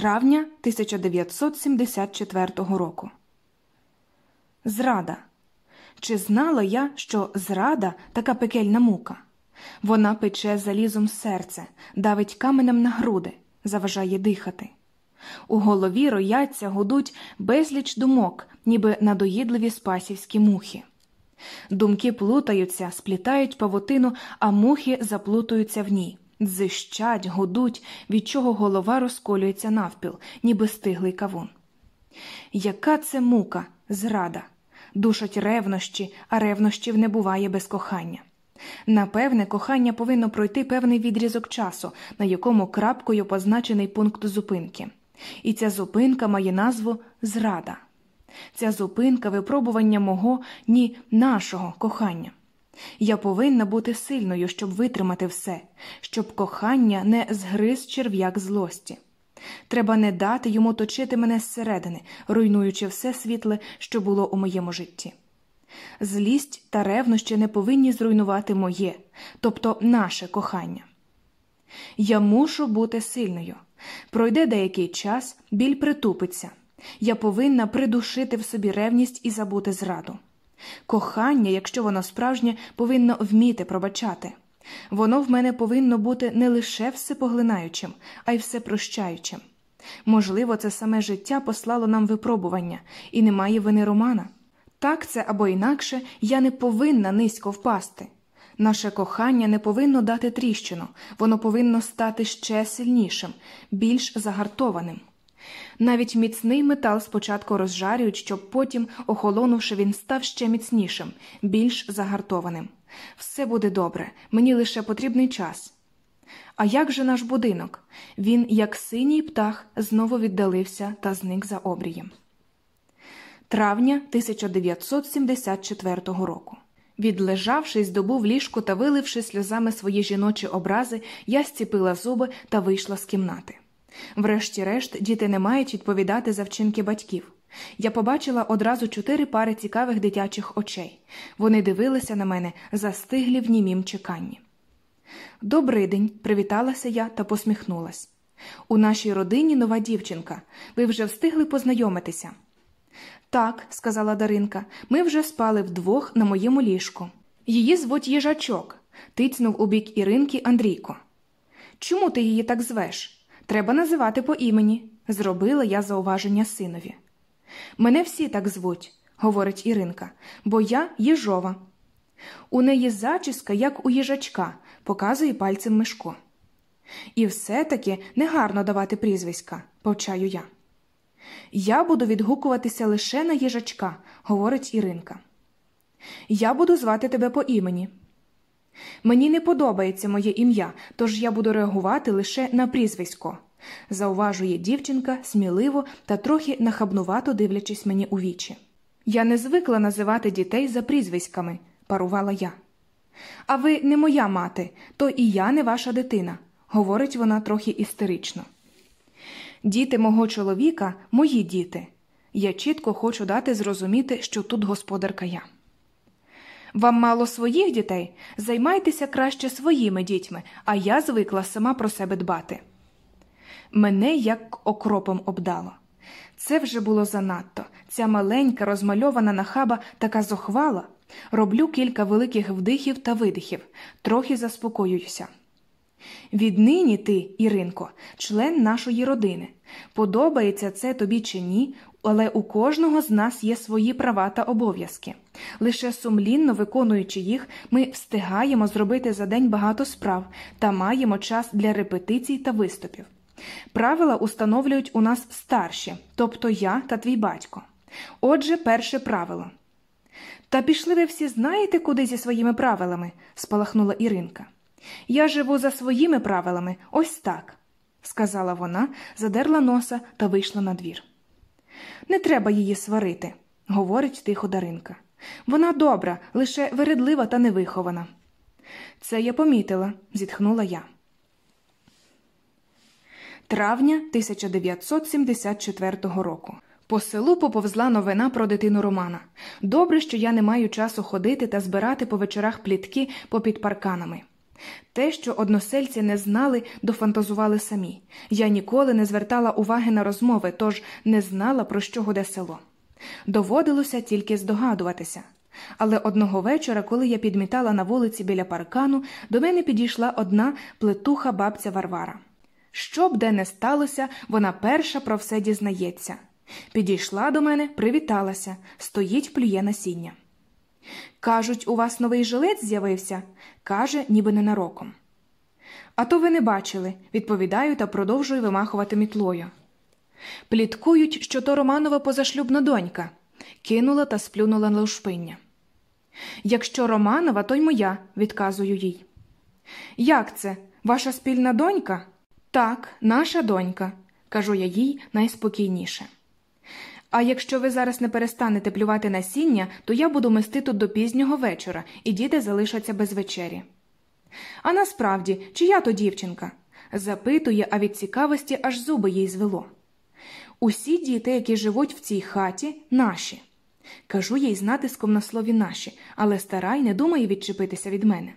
Травня 1974 року. Зрада. Чи знала я, що зрада така пекельна мука? Вона пече залізом серце, давить каменем на груди, заважає дихати. У голові рояться, гудуть безліч думок, ніби надоїдливі спасівські мухи. Думки плутаються, сплітають павутину, а мухи заплутуються в ній, дзищать, гудуть, від чого голова розколюється навпіл, ніби стиглий кавун. Яка це мука, зрада, душать ревнощі, а ревнощів не буває без кохання. Напевне, кохання повинно пройти певний відрізок часу, на якому крапкою позначений пункт зупинки. І ця зупинка має назву зрада. Ця зупинка випробування мого, ні нашого кохання. Я повинна бути сильною, щоб витримати все, щоб кохання не згриз черв'як злості. Треба не дати йому точити мене зсередини, руйнуючи все світле, що було у моєму житті. Злість та ревнощі не повинні зруйнувати моє, тобто наше кохання. Я мушу бути сильною. Пройде деякий час, біль притупиться. Я повинна придушити в собі ревність і забути зраду. Кохання, якщо воно справжнє, повинно вміти пробачати. Воно в мене повинно бути не лише всепоглинаючим, а й всепрощаючим. Можливо, це саме життя послало нам випробування, і немає вини романа. Так це або інакше я не повинна низько впасти. Наше кохання не повинно дати тріщину, воно повинно стати ще сильнішим, більш загартованим. Навіть міцний метал спочатку розжарюють, щоб потім, охолонувши, він став ще міцнішим, більш загартованим. Все буде добре, мені лише потрібний час. А як же наш будинок? Він, як синій птах, знову віддалився та зник за обрієм. Травня 1974 року. Відлежавшись добу в ліжку та виливши сльозами свої жіночі образи, я зціпила зуби та вийшла з кімнати. Врешті-решт, діти не мають відповідати за вчинки батьків. Я побачила одразу чотири пари цікавих дитячих очей. Вони дивилися на мене, застиглі в німім чеканні. «Добрий день!» – привіталася я та посміхнулась. У нашій родині нова дівчинка. Ви вже встигли познайомитися. Так, сказала Даринка, ми вже спали вдвох на моєму ліжку. Її звуть їжачок, тицнув у бік Іринки Андрійко. Чому ти її так звеш? Треба називати по імені, зробила я зауваження синові. Мене всі так звуть, говорить Іринка, бо я їжова. У неї зачіска, як у їжачка, показує пальцем Мишко. І все таки негарно давати прізвиська, повчаю я. Я буду відгукуватися лише на їжачка, говорить Іринка. Я буду звати тебе по імені. Мені не подобається моє ім'я, тож я буду реагувати лише на прізвисько, зауважує дівчинка сміливо та трохи нахабнувато дивлячись мені у вічі. Я не звикла називати дітей за прізвиськами, парувала я. А ви не моя мати, то і я не ваша дитина, говорить вона трохи істерично. Діти мого чоловіка мої діти. Я чітко хочу дати зрозуміти, що тут господарка я. Вам мало своїх дітей? Займайтеся краще своїми дітьми, а я звикла сама про себе дбати. Мене як окропом обдало. Це вже було занадто. Ця маленька, розмальована нахаба така зохвала. Роблю кілька великих вдихів та видихів, трохи заспокоююся. Віднині ти, Іринко, член нашої родини. Подобається це тобі чи ні, але у кожного з нас є свої права та обов'язки. Лише сумлінно виконуючи їх, ми встигаємо зробити за день багато справ та маємо час для репетицій та виступів. Правила установлюють у нас старші, тобто я та твій батько. Отже, перше правило. Та пішли ви всі знаєте, куди зі своїми правилами? спалахнула Іринка. Я живу за своїми правилами, ось так, сказала вона, задерла носа та вийшла на двір. Не треба її сварити, говорить тихо Даринка. Вона добра, лише вередлива та невихована. Це я помітила, зітхнула я. Травня 1974 року. По селу поповзла новина про дитину Романа. Добре, що я не маю часу ходити та збирати по вечорах плітки попід парканами. Те, що односельці не знали, дофантазували самі. Я ніколи не звертала уваги на розмови, тож не знала, про що гуде село. Доводилося тільки здогадуватися. Але одного вечора, коли я підмітала на вулиці біля паркану, до мене підійшла одна плетуха бабця Варвара. Що б де не сталося, вона перша про все дізнається. Підійшла до мене, привіталася, стоїть плює насіння. Кажуть, у вас новий жилець з'явився, каже, ніби ненароком. А то ви не бачили, відповідаю та продовжую вимахувати мітлою. Пліткують, що то Романова позашлюбна донька, кинула та сплюнула на лушпиння. Якщо Романова, то й моя, відказую їй. Як це? Ваша спільна донька? Так, наша донька, кажу я їй найспокійніше. А якщо ви зараз не перестанете плювати насіння, то я буду мести тут до пізнього вечора, і діти залишаться без вечері. А насправді, чия то дівчинка? запитує, а від цікавості аж зуби їй звело. Усі діти, які живуть в цій хаті, наші. Кажу їй з натиском на слові наші, але старай не думає відчепитися від мене.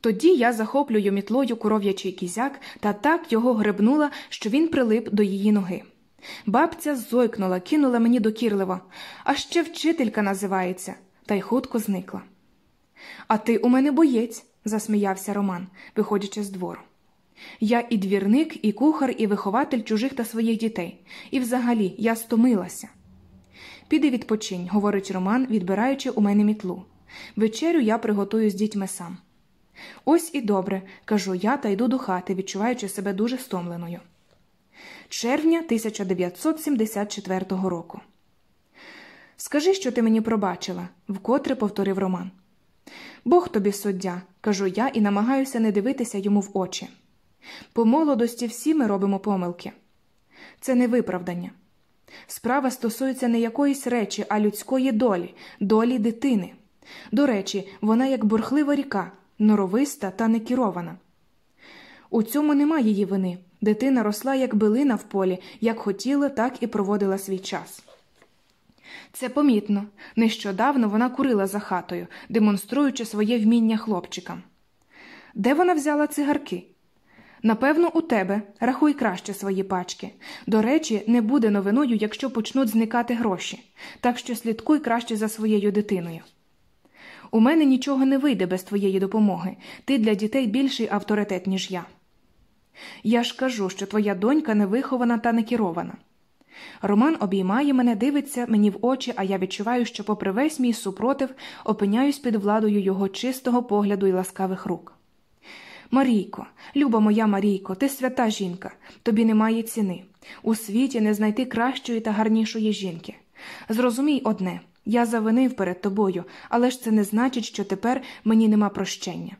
Тоді я захоплюю мітлою коров'ячий кізяк та так його гребнула, що він прилип до її ноги. Бабця зойкнула, кинула мені докірливо, а ще вчителька називається, та й хутко зникла. А ти у мене боєць, засміявся Роман, виходячи з двору. Я і двірник, і кухар, і вихователь чужих та своїх дітей, і взагалі я стомилася. Піди відпочинь, говорить Роман, відбираючи у мене мітлу. Вечерю я приготую з дітьми сам. Ось і добре, кажу я та йду до хати, відчуваючи себе дуже стомленою. Червня 1974 року. Скажи, що ти мені пробачила, вкотре повторив Роман. Бог тобі суддя, кажу я і намагаюся не дивитися йому в очі. По молодості всі ми робимо помилки. Це не виправдання. Справа стосується не якоїсь речі, а людської долі, долі дитини. До речі, вона як бурхлива ріка, норовиста та некерована. У цьому нема її вини. Дитина росла як билина в полі, як хотіла, так і проводила свій час. Це помітно. Нещодавно вона курила за хатою, демонструючи своє вміння хлопчикам. Де вона взяла цигарки? Напевно, у тебе рахуй краще свої пачки. До речі, не буде новиною, якщо почнуть зникати гроші, так що слідкуй краще за своєю дитиною. У мене нічого не вийде без твоєї допомоги. Ти для дітей більший авторитет, ніж я. Я ж кажу, що твоя донька невихована та не керована. Роман обіймає мене, дивиться мені в очі, а я відчуваю, що, попри весь мій супротив, опиняюсь під владою його чистого погляду і ласкавих рук. Марійко, люба моя Марійко, ти свята жінка, тобі немає ціни. У світі не знайти кращої та гарнішої жінки. Зрозумій одне я завинив перед тобою, але ж це не значить, що тепер мені нема прощення.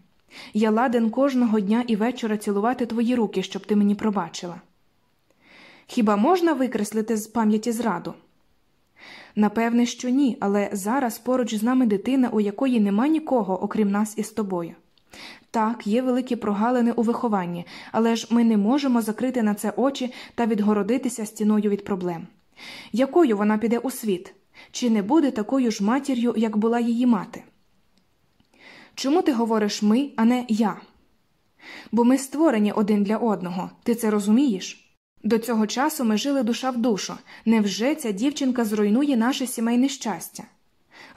Я ладен кожного дня і вечора цілувати твої руки, щоб ти мені пробачила. Хіба можна викреслити з пам'яті зраду? Напевне, що ні, але зараз поруч з нами дитина, у якої нема нікого, окрім нас із тобою. Так, є великі прогалини у вихованні, але ж ми не можемо закрити на це очі та відгородитися стіною від проблем. Якою вона піде у світ? Чи не буде такою ж матір'ю, як була її мати? Чому ти говориш ми, а не я? Бо ми створені один для одного, ти це розумієш? До цього часу ми жили душа в душу. Невже ця дівчинка зруйнує наше сімейне щастя?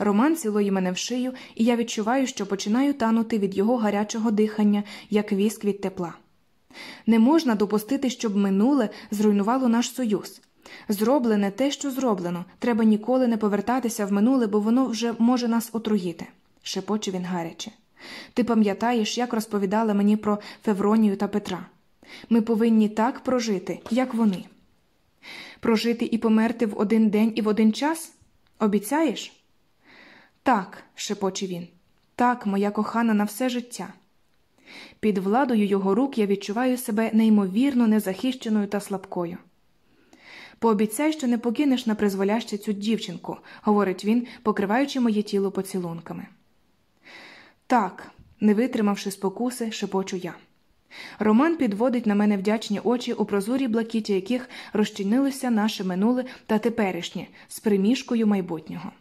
Роман цілує мене в шию, і я відчуваю, що починаю танути від його гарячого дихання, як віск від тепла. Не можна допустити, щоб минуле зруйнувало наш союз. Зроблене те, що зроблено, треба ніколи не повертатися в минуле, бо воно вже може нас отруїти, шепоче він гаряче. Ти пам'ятаєш, як розповідала мені про Февронію та Петра. Ми повинні так прожити, як вони. Прожити і померти в один день і в один час? Обіцяєш? Так, шепоче він, так, моя кохана на все життя. Під владою його рук я відчуваю себе неймовірно незахищеною та слабкою. Пообіцяй, що не покинеш на призволяще цю дівчинку, говорить він, покриваючи моє тіло поцілунками. Так, не витримавши спокуси, шепочу я. Роман підводить на мене вдячні очі у прозорій блакіті, яких розчинилося наше минуле та теперішнє з примішкою майбутнього.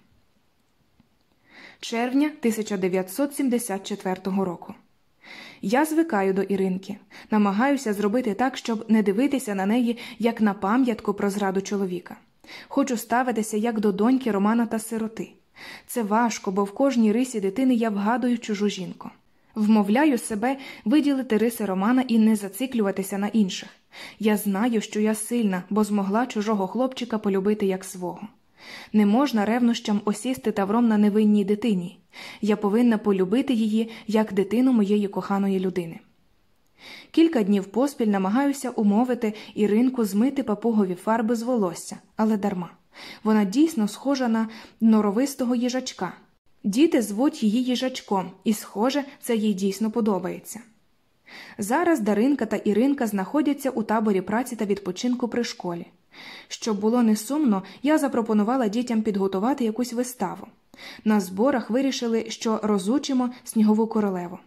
Червня 1974 року. Я звикаю до Іринки, намагаюся зробити так, щоб не дивитися на неї як на пам'ятку про зраду чоловіка. Хочу ставитися як до доньки Романа та сироти. Це важко, бо в кожній рисі дитини я вгадую чужу жінку. Вмовляю себе виділити риси Романа і не зациклюватися на інших. Я знаю, що я сильна, бо змогла чужого хлопчика полюбити як свого. Не можна ревнощам осісти тавром на невинній дитині. Я повинна полюбити її як дитину моєї коханої людини. Кілька днів поспіль намагаюся умовити Іринку змити папугові фарби з волосся, але дарма. Вона дійсно схожа на норовистого їжачка. Діти звуть її їжачком, і, схоже, це їй дійсно подобається. Зараз Даринка та Іринка знаходяться у таборі праці та відпочинку при школі. Щоб було не сумно, я запропонувала дітям підготувати якусь виставу. На зборах вирішили, що розучимо снігову королеву.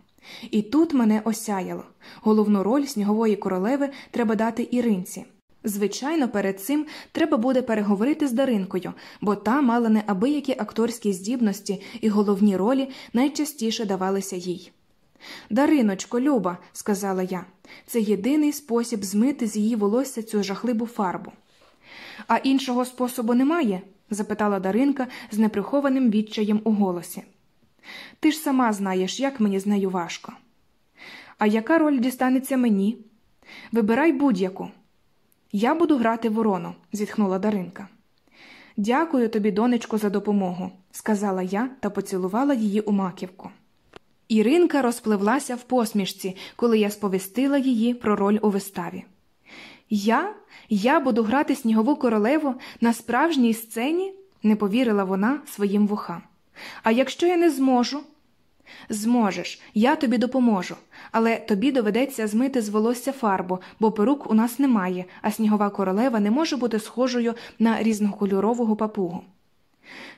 І тут мене осяяло. Головну роль снігової королеви треба дати Іринці. Звичайно, перед цим треба буде переговорити з Даринкою, бо та мала неабиякі акторські здібності, і головні ролі найчастіше давалися їй. Дариночко, Люба, сказала я, це єдиний спосіб змити з її волосся цю жахливу фарбу. А іншого способу немає? запитала Даринка з неприхованим відчаєм у голосі. Ти ж сама знаєш, як мені з нею важко. А яка роль дістанеться мені? Вибирай будь-яку. Я буду грати ворону, зітхнула Даринка. Дякую тобі, донечко, за допомогу, сказала я та поцілувала її у маківку. Іринка розпливлася в посмішці, коли я сповістила її про роль у виставі. Я? Я буду грати снігову королеву на справжній сцені? не повірила вона своїм вухам. А якщо я не зможу? Зможеш, я тобі допоможу, але тобі доведеться змити з волосся фарбу, бо перук у нас немає, а снігова королева не може бути схожою на різнокольорового папугу.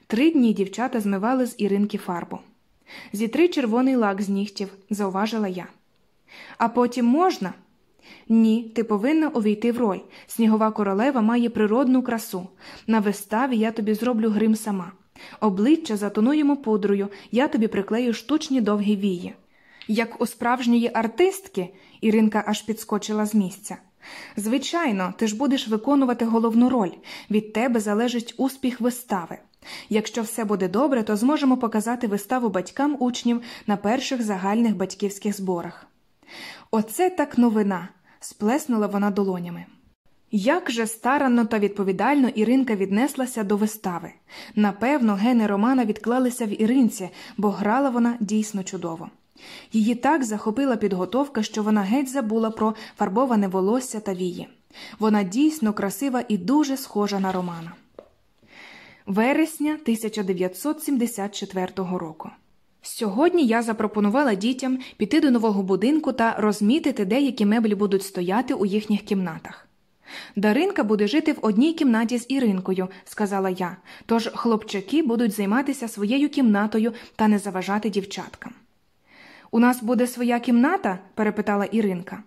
Три дні дівчата змивали з Іринки фарбу. Зітри червоний лак з нігтів, зауважила я. А потім можна? Ні, ти повинна увійти в роль. Снігова королева має природну красу. На виставі я тобі зроблю грим сама. Обличчя затонуємо пудрою, я тобі приклею штучні довгі вії. Як у справжньої артистки, Іринка аж підскочила з місця. Звичайно, ти ж будеш виконувати головну роль, від тебе залежить успіх вистави. Якщо все буде добре, то зможемо показати виставу батькам учнів на перших загальних батьківських зборах. Оце так новина, сплеснула вона долонями. Як же старанно та відповідально Іринка віднеслася до вистави. Напевно, гени Романа відклалися в Іринці, бо грала вона дійсно чудово. Її так захопила підготовка, що вона геть забула про фарбоване волосся та вії. Вона дійсно красива і дуже схожа на Романа. Вересня 1974 року. Сьогодні я запропонувала дітям піти до нового будинку та розмітити, деякі меблі будуть стояти у їхніх кімнатах. Даринка буде жити в одній кімнаті з Іринкою, сказала я, тож хлопчаки будуть займатися своєю кімнатою та не заважати дівчаткам. У нас буде своя кімната? перепитала Іринка.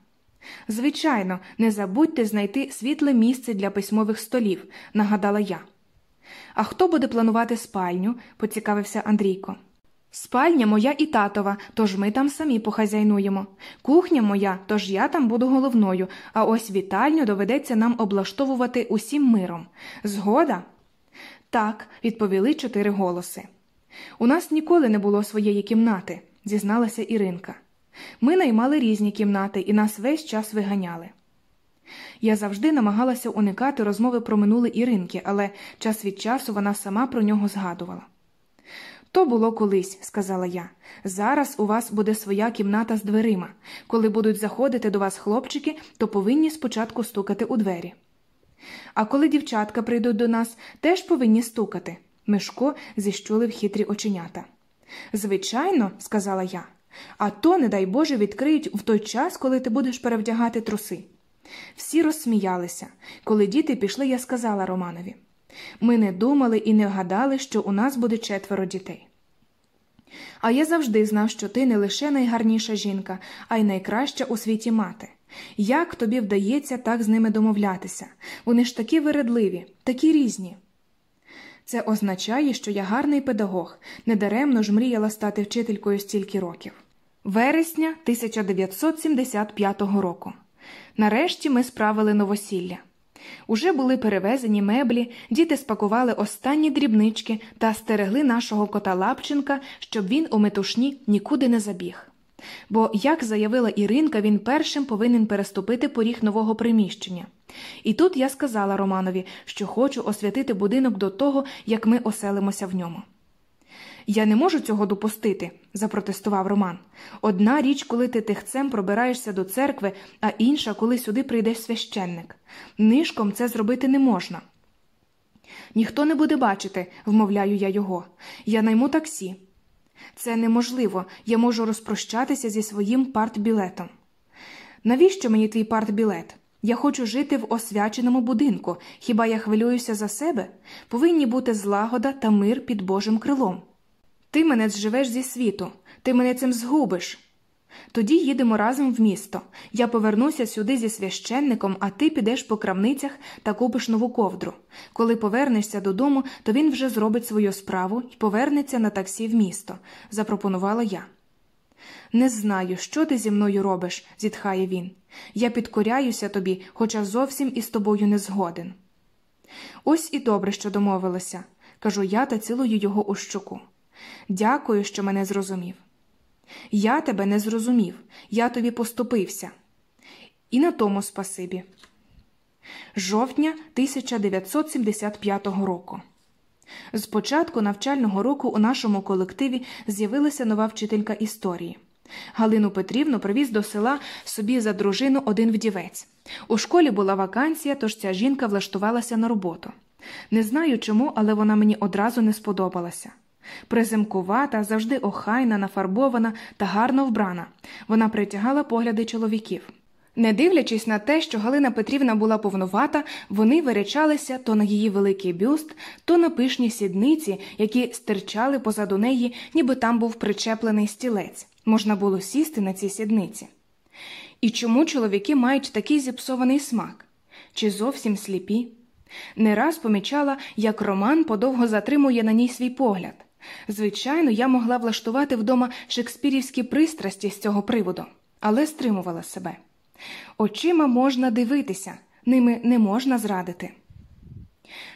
Звичайно, не забудьте знайти світле місце для письмових столів, нагадала я. А хто буде планувати спальню? поцікавився Андрійко. Спальня моя і татова, тож ми там самі похазяйнуємо. Кухня моя, тож я там буду головною, а ось вітальню доведеться нам облаштовувати усім миром. Згода? Так, відповіли чотири голоси. У нас ніколи не було своєї кімнати, зізналася Іринка. Ми наймали різні кімнати і нас весь час виганяли. Я завжди намагалася уникати розмови про минуле Іринки, але час від часу вона сама про нього згадувала. То було колись, сказала я. Зараз у вас буде своя кімната з дверима. Коли будуть заходити до вас хлопчики, то повинні спочатку стукати у двері. А коли дівчатка прийдуть до нас, теж повинні стукати. Мишко зіщулив хитрі оченята. Звичайно, сказала я, а то, не дай Боже, відкриють в той час, коли ти будеш перевдягати труси. Всі розсміялися. Коли діти пішли, я сказала Романові. Ми не думали і не гадали, що у нас буде четверо дітей. А я завжди знав, що ти не лише найгарніша жінка, а й найкраща у світі мати. Як тобі вдається так з ними домовлятися? Вони ж такі вередливі, такі різні. Це означає, що я гарний педагог, недаремно ж мріяла стати вчителькою стільки років. Вересня 1975 року. Нарешті ми справили новосілля. Уже були перевезені меблі, діти спакували останні дрібнички та стерегли нашого кота Лапченка, щоб він у метушні нікуди не забіг. Бо, як заявила Іринка, він першим повинен переступити поріг нового приміщення. І тут я сказала Романові, що хочу освятити будинок до того, як ми оселимося в ньому. Я не можу цього допустити, запротестував Роман. Одна річ, коли ти тихцем пробираєшся до церкви, а інша, коли сюди прийде священник. Нишком це зробити не можна. Ніхто не буде бачити, вмовляю я його. Я найму таксі. Це неможливо, я можу розпрощатися зі своїм партбілетом. Навіщо мені твій партбілет? Я хочу жити в освяченому будинку. Хіба я хвилююся за себе? Повинні бути злагода та мир під Божим крилом. Ти мене зживеш зі світу, ти мене цим згубиш. Тоді їдемо разом в місто. Я повернуся сюди зі священником, а ти підеш по крамницях та купиш нову ковдру. Коли повернешся додому, то він вже зробить свою справу і повернеться на таксі в місто, запропонувала я. Не знаю, що ти зі мною робиш, зітхає він. Я підкоряюся тобі, хоча зовсім із тобою не згоден. Ось і добре, що домовилися, кажу я та цілую його у щоку. Дякую, що мене зрозумів. Я тебе не зрозумів, я тобі поступився. І на тому спасибі. Жовтня 1975 року. З початку навчального року у нашому колективі з'явилася нова вчителька історії. Галину Петрівну привіз до села собі за дружину один вдівець. У школі була вакансія, тож ця жінка влаштувалася на роботу. Не знаю чому, але вона мені одразу не сподобалася. Приземкувата, завжди охайна, нафарбована та гарно вбрана. Вона притягала погляди чоловіків. Не дивлячись на те, що Галина Петрівна була повнувата, вони вирячалися то на її великий бюст, то на пишні сідниці, які стирчали позаду неї, ніби там був причеплений стілець. Можна було сісти на ці сідниці. І чому чоловіки мають такий зіпсований смак? Чи зовсім сліпі? Не раз помічала, як Роман подовго затримує на ній свій погляд. Звичайно, я могла влаштувати вдома шекспірівські пристрасті з цього приводу, але стримувала себе. Очима можна дивитися, ними не можна зрадити.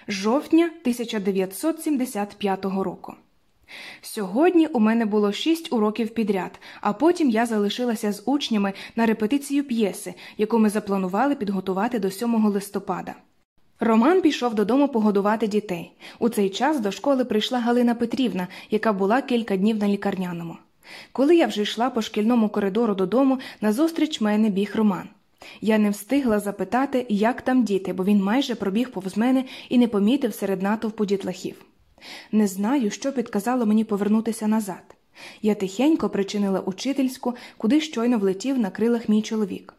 Жовтня 1975 року. Сьогодні у мене було шість уроків підряд, а потім я залишилася з учнями на репетицію п'єси, яку ми запланували підготувати до 7 листопада. Роман пішов додому погодувати дітей. У цей час до школи прийшла Галина Петрівна, яка була кілька днів на лікарняному. Коли я вже йшла по шкільному коридору додому, назустріч мене біг Роман. Я не встигла запитати, як там діти, бо він майже пробіг повз мене і не помітив серед натовпу дітлахів. Не знаю, що підказало мені повернутися назад. Я тихенько причинила учительську, куди щойно влетів на крилах мій чоловік.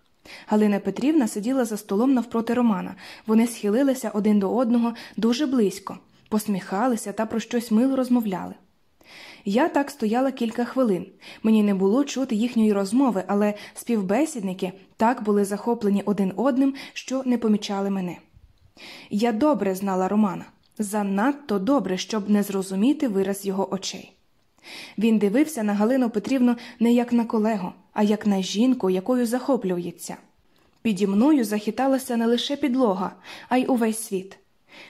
Галина Петрівна сиділа за столом навпроти Романа. Вони схилилися один до одного дуже близько, посміхалися та про щось мило розмовляли. Я так стояла кілька хвилин. Мені не було чути їхньої розмови, але співбесідники так були захоплені один одним, що не помічали мене. Я добре знала Романа, занадто добре, щоб не зрозуміти вираз його очей. Він дивився на Галину Петрівну не як на колегу, а як на жінку, якою захоплюється. Піді мною захиталася не лише підлога, а й увесь світ.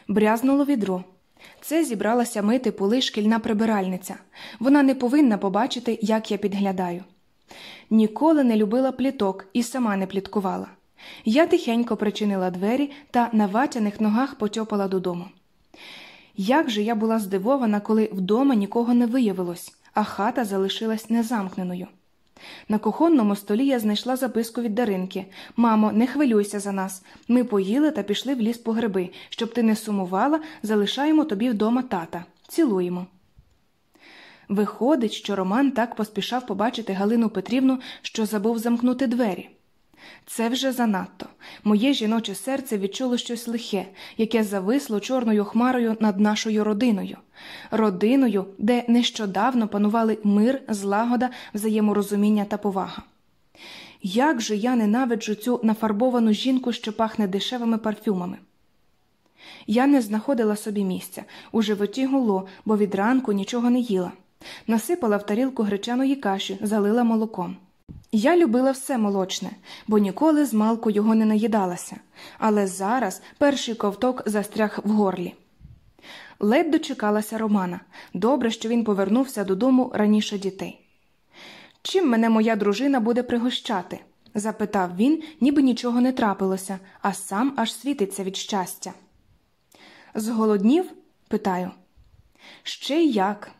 Брязнуло відро. Це зібралася мити поли шкільна прибиральниця. Вона не повинна побачити, як я підглядаю. Ніколи не любила пліток і сама не пліткувала. Я тихенько причинила двері та на ватяних ногах потьопала додому. Як же я була здивована, коли вдома нікого не виявилось, а хата залишилась незамкненою. На кухонному столі я знайшла записку від Даринки Мамо, не хвилюйся за нас. Ми поїли та пішли в ліс по гриби. Щоб ти не сумувала, залишаємо тобі вдома тата. Цілуємо. Виходить, що Роман так поспішав побачити Галину Петрівну, що забув замкнути двері. Це вже занадто. Моє жіноче серце відчуло щось лихе, яке зависло чорною хмарою над нашою родиною, родиною, де нещодавно панували мир, злагода, взаєморозуміння та повага. Як же я ненавиджу цю нафарбовану жінку, що пахне дешевими парфюмами? Я не знаходила собі місця, у животі гуло, бо від ранку нічого не їла. насипала в тарілку гречаної каші, залила молоком. Я любила все молочне, бо ніколи з малку його не наїдалася, але зараз перший ковток застряг в горлі. Ледь дочекалася Романа. Добре, що він повернувся додому раніше дітей. Чим мене моя дружина буде пригощати? запитав він, ніби нічого не трапилося, а сам аж світиться від щастя. Зголоднів? питаю. Ще як.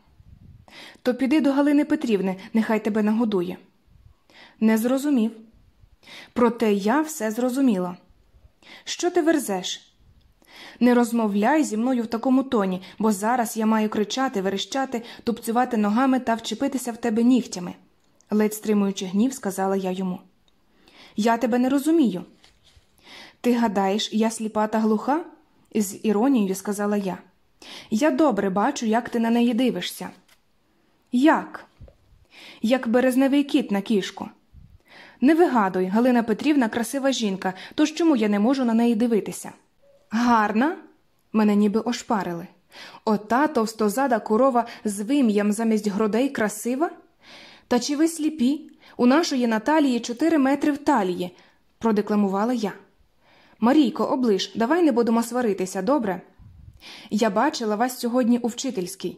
То піди до Галини Петрівни, нехай тебе нагодує. Не зрозумів. Проте я все зрозуміла. Що ти верзеш? Не розмовляй зі мною в такому тоні, бо зараз я маю кричати, верещати, тупцювати ногами та вчепитися в тебе нігтями, ледь стримуючи гнів, сказала я йому. Я тебе не розумію. Ти гадаєш, я сліпа та глуха? з іронією сказала я. Я добре бачу, як ти на неї дивишся. Як? Як березневий кіт на кішку. Не вигадуй, Галина Петрівна красива жінка, тож чому я не можу на неї дивитися? Гарна? Мене ніби ошпарили. Ота товстозада корова з вим'ям замість грудей красива? Та чи ви сліпі? У нашої Наталії чотири метри в талії, продекламувала я. Марійко, оближ, давай не будемо сваритися, добре? Я бачила вас сьогодні у вчительській.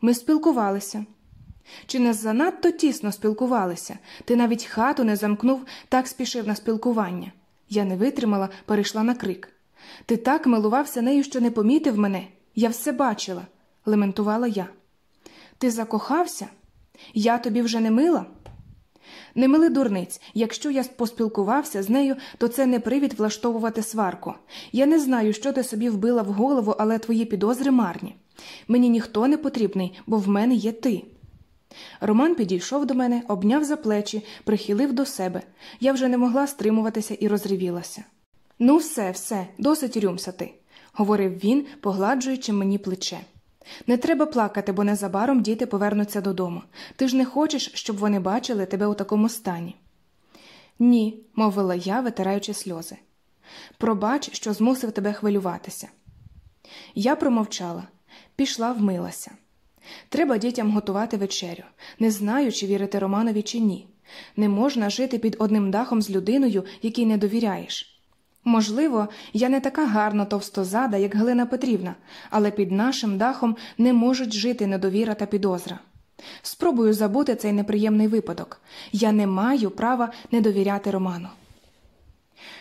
Ми спілкувалися. Чи не занадто тісно спілкувалися? Ти навіть хату не замкнув, так спішив на спілкування. Я не витримала, перейшла на крик. Ти так милувався нею, що не помітив мене. Я все бачила, лементувала я. Ти закохався? Я тобі вже не мила? Не мили дурниць, якщо я поспілкувався з нею, то це не привід влаштовувати сварку. Я не знаю, що ти собі вбила в голову, але твої підозри марні. Мені ніхто не потрібний, бо в мене є ти. Роман підійшов до мене, обняв за плечі, прихилив до себе. Я вже не могла стримуватися і розривілася. Ну, все, все, досить рюмсати, говорив він, погладжуючи мені плече. Не треба плакати, бо незабаром діти повернуться додому. Ти ж не хочеш, щоб вони бачили тебе у такому стані. Ні, мовила я, витираючи сльози. Пробач, що змусив тебе хвилюватися. Я промовчала, пішла, вмилася. Треба дітям готувати вечерю, не знаю, чи вірити Романові, чи ні. Не можна жити під одним дахом з людиною, якій не довіряєш. Можливо, я не така гарна товстозада, як Галина Петрівна, але під нашим дахом не можуть жити недовіра та підозра. Спробую забути цей неприємний випадок я не маю права не довіряти Роману.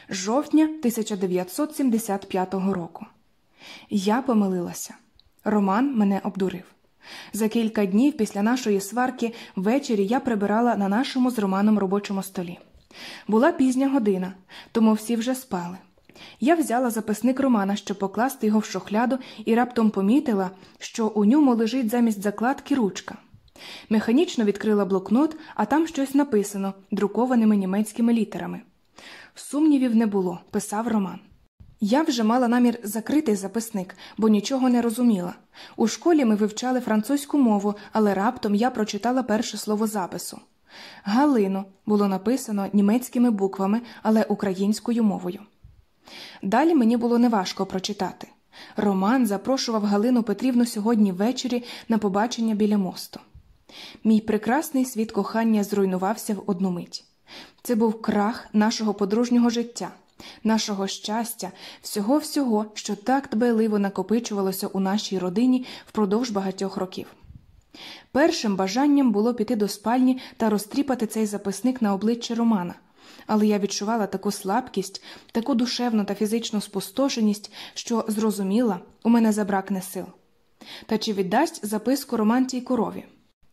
Жовтня 1975 року. Я помилилася. Роман мене обдурив. За кілька днів після нашої сварки ввечері я прибирала на нашому з Романом робочому столі. Була пізня година, тому всі вже спали. Я взяла записник Романа, щоб покласти його в шухляду, і раптом помітила, що у ньому лежить замість закладки ручка. Механічно відкрила блокнот, а там щось написано друкованими німецькими літерами. Сумнівів не було, писав Роман. Я вже мала намір закрити записник, бо нічого не розуміла. У школі ми вивчали французьку мову, але раптом я прочитала перше слово запису. Галино було написано німецькими буквами, але українською мовою. Далі мені було неважко прочитати. Роман запрошував Галину Петрівну сьогодні ввечері на побачення біля мосту. Мій прекрасний світ кохання зруйнувався в одну мить. Це був крах нашого подружнього життя, нашого щастя, всього всього, що так дбайливо накопичувалося у нашій родині впродовж багатьох років. Першим бажанням було піти до спальні та розтріпати цей записник на обличчі Романа, але я відчувала таку слабкість, таку душевну та фізичну спустошеність, що зрозуміла, у мене забракне сил. Та чи віддасть записку Роман тій корові?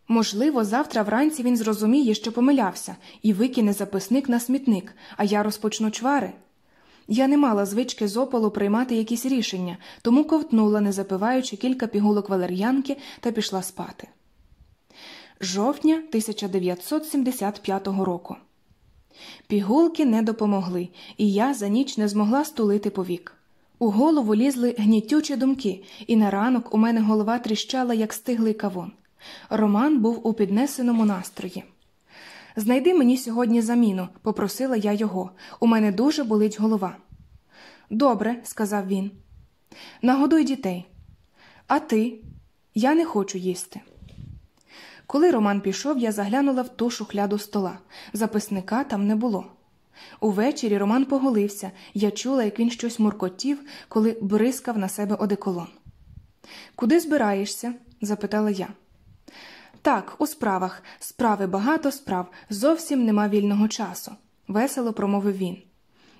Можливо, завтра вранці він зрозуміє, що помилявся, і викине записник на смітник, а я розпочну чвари. Я не мала звички з опалу приймати якісь рішення, тому ковтнула, не запиваючи кілька пігулок валер'янки та пішла спати. Жовтня 1975 року. Пігулки не допомогли, і я за ніч не змогла стулити повік. У голову лізли гнітючі думки, і на ранок у мене голова тріщала, як стиглий кавун. Роман був у піднесеному настрої. Знайди мені сьогодні заміну, попросила я його. У мене дуже болить голова. Добре, сказав він. Нагодуй дітей. А ти? Я не хочу їсти. Коли Роман пішов, я заглянула в ту шухляду стола. Записника там не було. Увечері Роман поголився, я чула, як він щось муркотів, коли бризкав на себе одеколон. Куди збираєшся? запитала я. Так, у справах, справи багато справ, зовсім нема вільного часу, весело промовив він.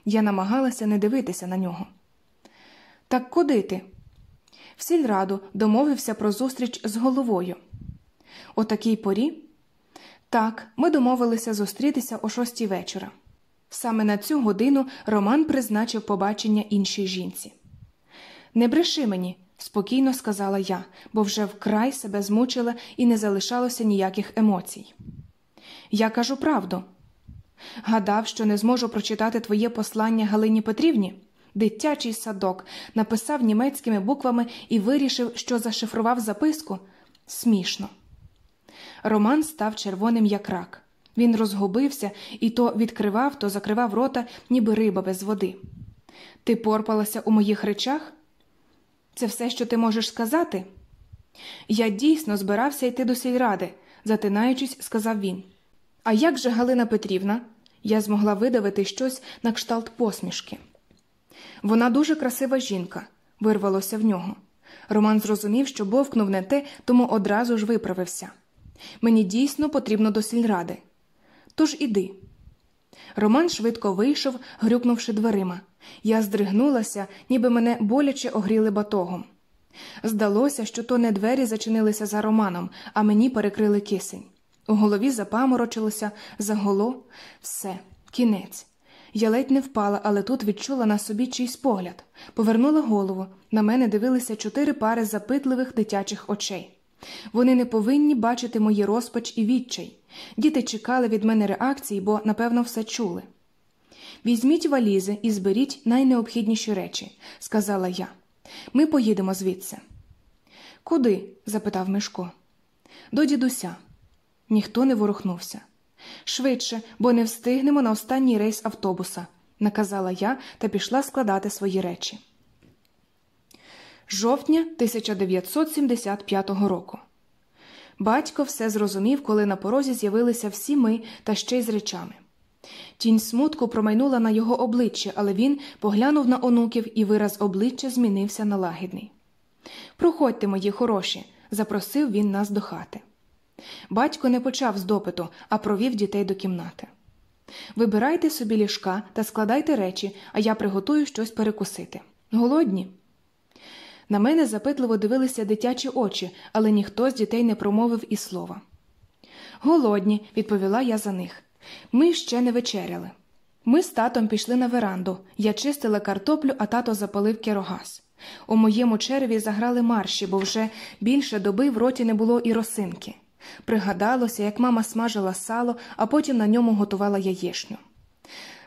Я намагалася не дивитися на нього. Так куди ти? В сільраду домовився про зустріч з головою. О такій порі? Так, ми домовилися зустрітися о шостій вечора. Саме на цю годину Роман призначив побачення іншій жінці. Не бреши мені, спокійно сказала я, бо вже вкрай себе змучила і не залишалося ніяких емоцій. Я кажу правду. Гадав, що не зможу прочитати твоє послання Галині Петрівні. Дитячий садок написав німецькими буквами і вирішив, що зашифрував записку. Смішно. Роман став червоним, як рак. Він розгубився і то відкривав, то закривав рота, ніби риба без води. Ти порпалася у моїх речах? Це все, що ти можеш сказати? Я дійсно збирався йти до сільради, затинаючись, сказав він. А як же Галина Петрівна? Я змогла видавити щось на кшталт посмішки. Вона дуже красива жінка, вирвалося в нього. Роман зрозумів, що бовкнув не те, тому одразу ж виправився. Мені дійсно потрібно до сільради. Тож іди. Роман швидко вийшов, грюкнувши дверима. Я здригнулася, ніби мене боляче огріли батогом. Здалося, що то не двері зачинилися за Романом, а мені перекрили кисень. У голові запаморочилося, заголо все, кінець. Я ледь не впала, але тут відчула на собі чийсь погляд. Повернула голову. На мене дивилися чотири пари запитливих дитячих очей. Вони не повинні бачити мої розпач і відчай. Діти чекали від мене реакції, бо, напевно, все чули. Візьміть валізи і зберіть найнеобхідніші речі, сказала я. Ми поїдемо звідси. Куди? запитав Мишко. До дідуся. Ніхто не ворухнувся. Швидше, бо не встигнемо на останній рейс автобуса, наказала я та пішла складати свої речі. Жовтня 1975 року. Батько все зрозумів, коли на порозі з'явилися всі ми та ще й з речами. Тінь смутку промайнула на його обличчя, але він поглянув на онуків, і вираз обличчя змінився на лагідний. Проходьте, мої хороші, запросив він нас до хати. Батько не почав з допиту, а провів дітей до кімнати. Вибирайте собі ліжка та складайте речі, а я приготую щось перекусити. Голодні. На мене запитливо дивилися дитячі очі, але ніхто з дітей не промовив і слова. Голодні, відповіла я за них. Ми ще не вечеряли. Ми з татом пішли на веранду. Я чистила картоплю, а тато запалив керогаз. У моєму череві заграли марші, бо вже більше доби в роті не було і росинки. Пригадалося, як мама смажила сало, а потім на ньому готувала яєшню.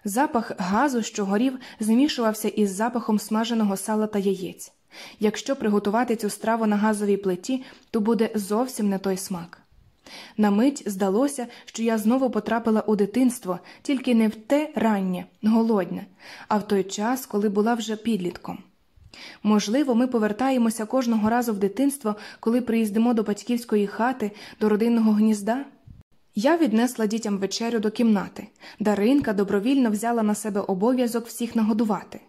Запах газу, що горів, змішувався із запахом смаженого сала та яєць. Якщо приготувати цю страву на газовій плиті, то буде зовсім не той смак. На мить здалося, що я знову потрапила у дитинство, тільки не в те раннє, голодне, а в той час, коли була вже підлітком. Можливо, ми повертаємося кожного разу в дитинство, коли приїздимо до батьківської хати, до родинного гнізда. Я віднесла дітям вечерю до кімнати. Даринка добровільно взяла на себе обов'язок всіх нагодувати.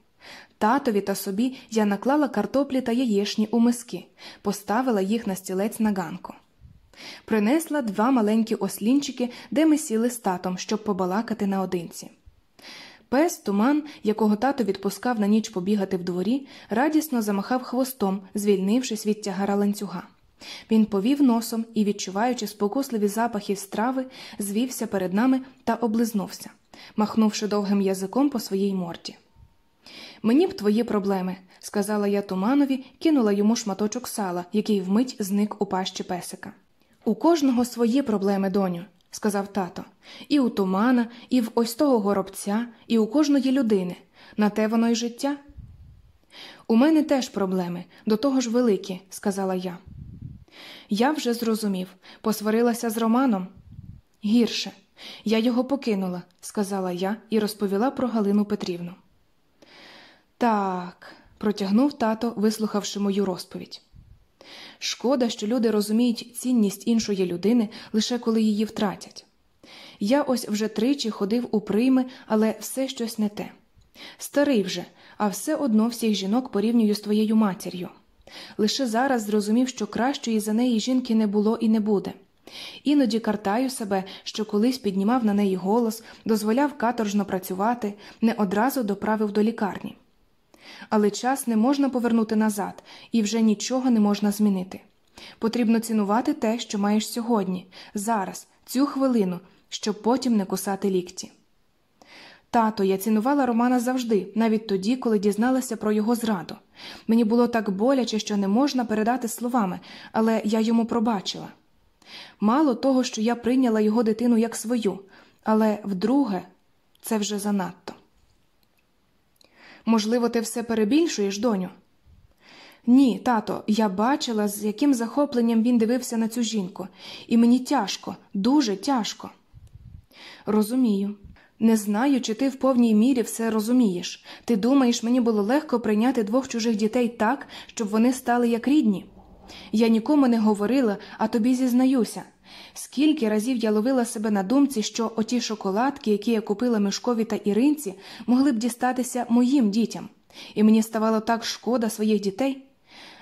Татові та собі я наклала картоплі та яєшні у миски, поставила їх на стілець на ганку. Принесла два маленькі ослінчики, де ми сіли з татом, щоб побалакати наодинці. Пес туман, якого тато відпускав на ніч побігати в дворі, радісно замахав хвостом, звільнившись від тягара ланцюга. Він повів носом і, відчуваючи спокусливі запахи страви, звівся перед нами та облизнувся, махнувши довгим язиком по своїй морді. Мені б твої проблеми, сказала я туманові, кинула йому шматочок сала, який вмить зник у пащі песика. У кожного свої проблеми, доню, сказав тато, і у тумана, і в ось того горобця, і у кожної людини. На те воно й життя. У мене теж проблеми, до того ж великі, сказала я. Я вже зрозумів, посварилася з Романом. Гірше, я його покинула, сказала я і розповіла про Галину Петрівну. Так, протягнув тато, вислухавши мою розповідь. Шкода, що люди розуміють цінність іншої людини лише коли її втратять. Я ось вже тричі ходив у прийми, але все щось не те. Старий вже, а все одно всіх жінок порівнюю з твоєю матір'ю. Лише зараз зрозумів, що кращої за неї жінки не було і не буде. Іноді картаю себе, що колись піднімав на неї голос, дозволяв каторжно працювати, не одразу доправив до лікарні. Але час не можна повернути назад, і вже нічого не можна змінити. Потрібно цінувати те, що маєш сьогодні, зараз, цю хвилину, щоб потім не кусати лікті. Тато, я цінувала Романа завжди, навіть тоді, коли дізналася про його зраду. Мені було так боляче, що не можна передати словами, але я йому пробачила. Мало того, що я прийняла його дитину як свою, але вдруге це вже занадто. Можливо, ти все перебільшуєш, доню? Ні, тато, я бачила, з яким захопленням він дивився на цю жінку, і мені тяжко, дуже тяжко. Розумію. Не знаю, чи ти в повній мірі все розумієш. Ти думаєш, мені було легко прийняти двох чужих дітей так, щоб вони стали як рідні? Я нікому не говорила, а тобі зізнаюся. Скільки разів я ловила себе на думці, що оті шоколадки, які я купила Мишкові та Іринці, могли б дістатися моїм дітям, і мені ставало так шкода своїх дітей.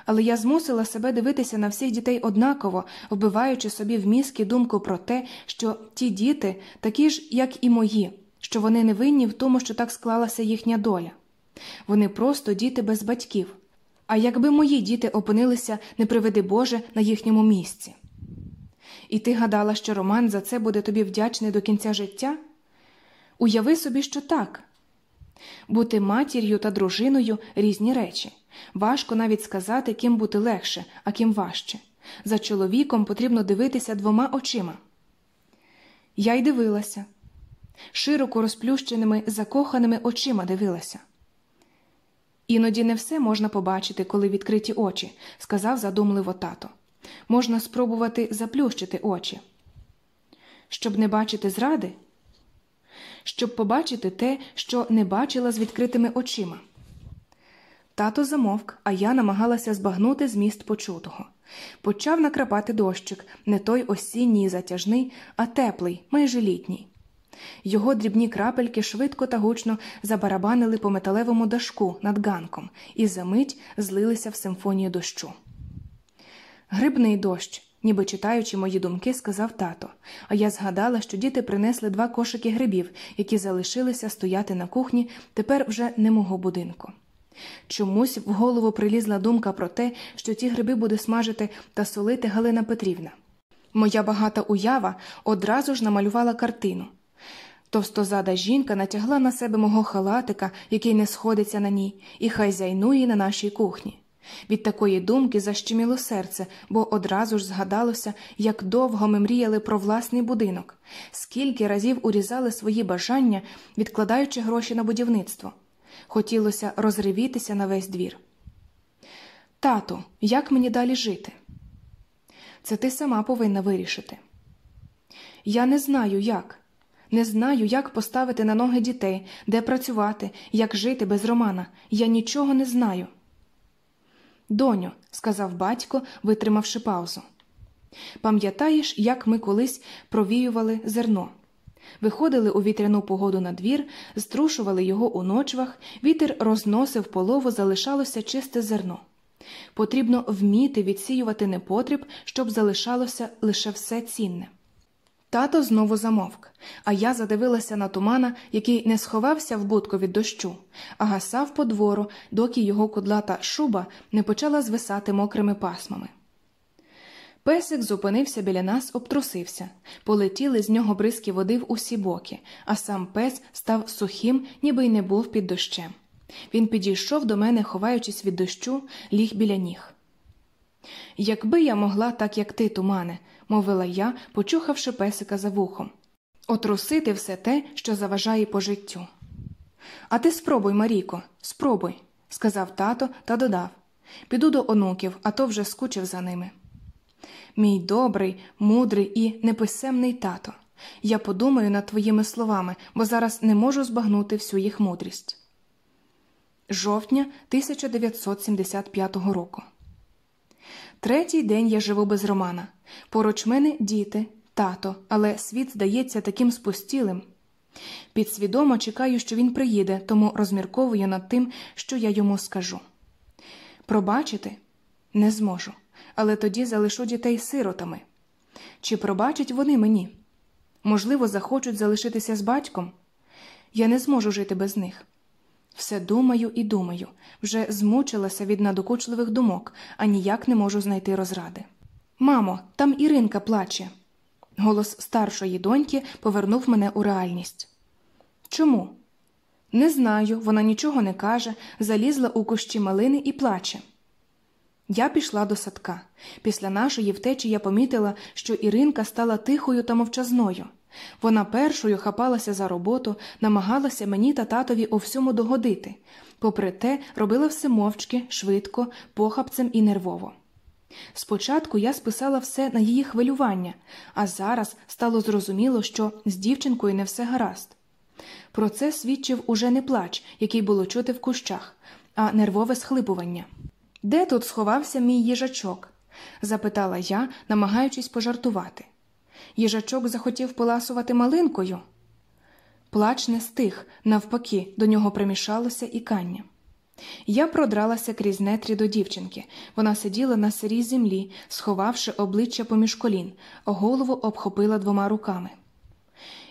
Але я змусила себе дивитися на всіх дітей однаково, вбиваючи собі в мізки думку про те, що ті діти такі ж, як і мої, що вони не винні в тому, що так склалася їхня доля. Вони просто діти без батьків. А якби мої діти опинилися, не приведи Боже, на їхньому місці. І ти гадала, що Роман за це буде тобі вдячний до кінця життя? Уяви собі, що так. Бути матір'ю та дружиною різні речі. Важко навіть сказати, ким бути легше, а ким важче. За чоловіком потрібно дивитися двома очима. Я й дивилася, широко розплющеними, закоханими очима дивилася. Іноді не все можна побачити, коли відкриті очі, сказав задумливо тато. Можна спробувати заплющити очі. Щоб не бачити зради, щоб побачити те, що не бачила з відкритими очима. Тато замовк, а я намагалася збагнути зміст почутого. Почав накрапати дощик, не той осінній затяжний, а теплий, майже літній. Його дрібні крапельки швидко та гучно забарабанили по металевому дашку над ганком і за мить злилися в симфонію дощу. Грибний дощ, ніби читаючи мої думки, сказав тато, а я згадала, що діти принесли два кошики грибів, які залишилися стояти на кухні тепер вже не мого будинку. Чомусь в голову прилізла думка про те, що ті гриби буде смажити та солити Галина Петрівна. Моя багата уява одразу ж намалювала картину. Товстозада жінка натягла на себе мого халатика, який не сходиться на ній, і хай зайнує на нашій кухні. Від такої думки защеміло серце, бо одразу ж згадалося, як довго ми мріяли про власний будинок, скільки разів урізали свої бажання, відкладаючи гроші на будівництво. Хотілося розривітися на весь двір. Тату, як мені далі жити? Це ти сама повинна вирішити. Я не знаю, як. Не знаю, як поставити на ноги дітей, де працювати, як жити без Романа. Я нічого не знаю. Доню, сказав батько, витримавши паузу. Пам'ятаєш, як ми колись провіювали зерно? Виходили у вітряну погоду на двір, струшували його у ночвах, вітер розносив полову, залишалося чисте зерно. Потрібно вміти відсіювати непотріб, щоб залишалося лише все цінне. Тато знову замовк, а я задивилася на тумана, який не сховався в будку від дощу, а гасав по двору, доки його кудлата шуба не почала звисати мокрими пасмами. Песик зупинився біля нас, обтрусився, полетіли з нього бризки води в усі боки, а сам пес став сухим, ніби й не був під дощем. Він підійшов до мене, ховаючись від дощу, ліг біля ніг. Якби я могла, так як ти, тумане, мовила я, почухавши песика за вухом, отрусити все те, що заважає по життю. А ти спробуй, Маріко, спробуй, сказав тато та додав. Піду до онуків, а то вже скучив за ними. Мій добрий, мудрий і неписемний тато. Я подумаю над твоїми словами, бо зараз не можу збагнути всю їх мудрість. Жовтня 1975 року. Третій день я живу без Романа. Поруч мене діти, тато, але світ здається таким спустілим. Підсвідомо чекаю, що він приїде, тому розмірковую над тим, що я йому скажу. Пробачити не зможу, але тоді залишу дітей сиротами. Чи пробачать вони мені? Можливо, захочуть залишитися з батьком? Я не зможу жити без них. Все думаю і думаю, вже змучилася від надокучливих думок, а ніяк не можу знайти розради. Мамо, там Іринка плаче. Голос старшої доньки повернув мене у реальність. Чому? Не знаю, вона нічого не каже, залізла у кущі малини і плаче. Я пішла до садка. Після нашої втечі я помітила, що Іринка стала тихою та мовчазною. Вона першою хапалася за роботу, намагалася мені та татові у всьому догодити, попри те, робила все мовчки, швидко, похапцем і нервово. Спочатку я списала все на її хвилювання, а зараз стало зрозуміло, що з дівчинкою не все гаразд. Про це свідчив уже не плач, який було чути в кущах, а нервове схлипування. Де тут сховався мій їжачок? запитала я, намагаючись пожартувати. Їжачок захотів поласувати малинкою. Плач не стих, навпаки, до нього примішалося ікання. Я продралася крізь нетрі до дівчинки. Вона сиділа на сирій землі, сховавши обличчя поміж колін, голову обхопила двома руками.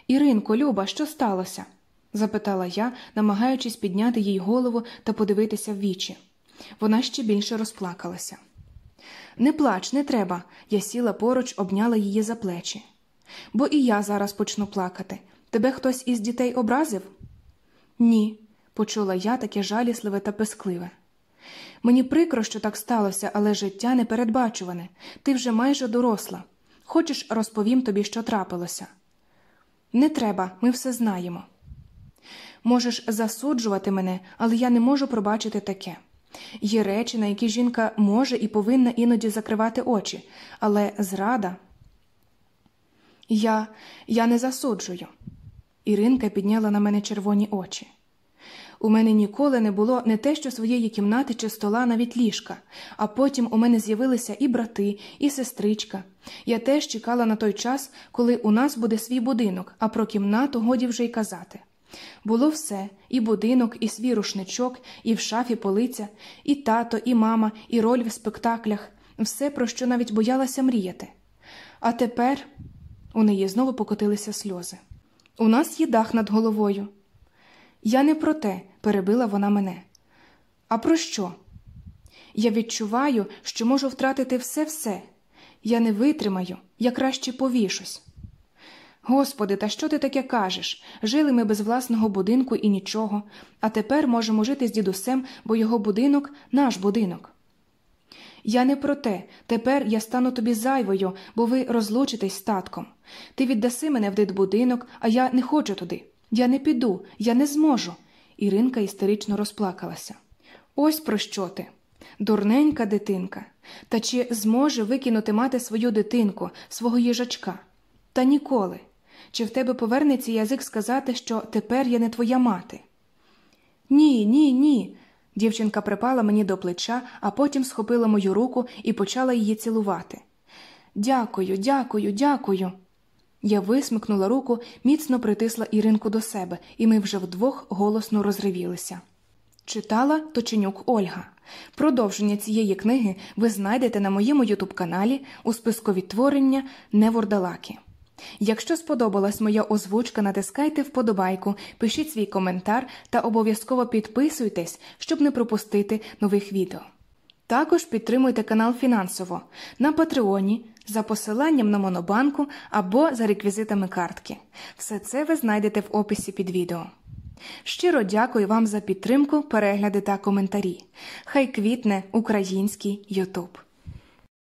Іринко, Люба, що сталося? запитала я, намагаючись підняти їй голову та подивитися в вічі. Вона ще більше розплакалася. Не плач, не треба. Я сіла поруч, обняла її за плечі. Бо і я зараз почну плакати. Тебе хтось із дітей образив? Ні, почула я таке жалісливе та пескливе. Мені прикро, що так сталося, але життя непередбачуване. Ти вже майже доросла. Хочеш, розповім тобі, що трапилося? Не треба, ми все знаємо. Можеш засуджувати мене, але я не можу пробачити таке. Є речі, на які жінка може і повинна іноді закривати очі, але зрада. Я я не засуджую. Іринка підняла на мене червоні очі. У мене ніколи не було не те, що своєї кімнати чи стола, навіть ліжка, а потім у мене з'явилися і брати, і сестричка. Я теж чекала на той час, коли у нас буде свій будинок, а про кімнату годі вже й казати. Було все і будинок, і свій рушничок, і в шафі полиця, і тато, і мама, і роль в спектаклях, все, про що навіть боялася мріяти. А тепер у неї знову покотилися сльози. У нас є дах над головою. Я не про те, перебила вона мене. А про що? Я відчуваю, що можу втратити все-все. Я не витримаю, я краще повішусь. Господи, та що ти таке кажеш? Жили ми без власного будинку і нічого, а тепер можемо жити з дідусем, бо його будинок наш будинок. Я не про те, тепер я стану тобі зайвою, бо ви розлучитесь з татком. Ти віддаси мене в дитбудинок, а я не хочу туди. Я не піду, я не зможу. Іринка істерично розплакалася. Ось про що ти. Дурненька дитинка. Та чи зможе викинути мати свою дитинку, свого їжачка? Та ніколи. Чи в тебе повернеться язик сказати, що тепер я не твоя мати? Ні, ні, ні. Дівчинка припала мені до плеча, а потім схопила мою руку і почала її цілувати. Дякую, дякую, дякую. Я висмикнула руку, міцно притисла Іринку до себе, і ми вже вдвох голосно розривілися. Читала Точенюк Ольга. Продовження цієї книги ви знайдете на моєму ютуб каналі у списку відтворення Невордалаки. Якщо сподобалась моя озвучка, натискайте вподобайку, пишіть свій коментар та обов'язково підписуйтесь, щоб не пропустити нових відео. Також підтримуйте канал фінансово на Патреоні за посиланням на Монобанку або за реквізитами картки. Все це ви знайдете в описі під відео. Щиро дякую вам за підтримку, перегляди та коментарі. Хай квітне український Ютуб.